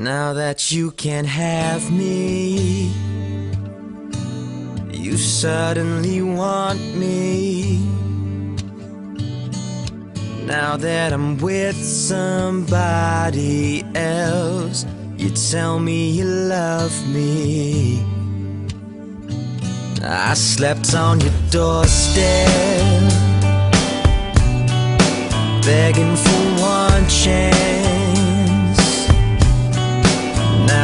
Now that you can't have me, you suddenly want me. Now that I'm with somebody else, you tell me you love me. I slept on your doorstep, begging for one chance.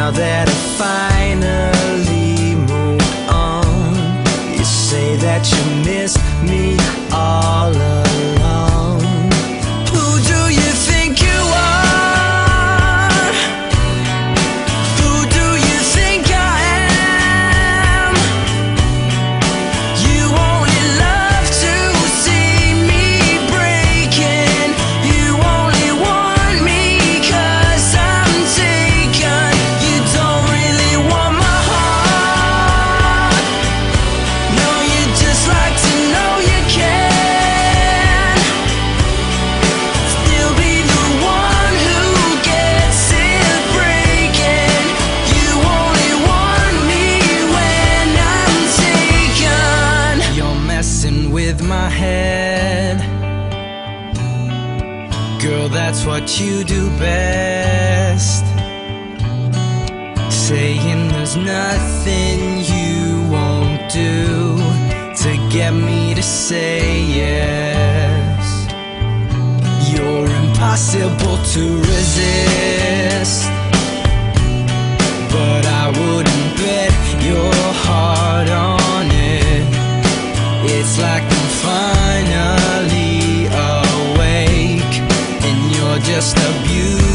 That I finally moved on. You say that you miss me. with my head. Girl, that's what you do best. Saying there's nothing you won't do to get me to say yes. You're impossible to resist. like I'm finally awake. And you're just a beauty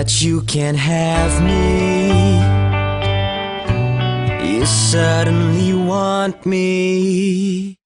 that you can have me. You suddenly want me.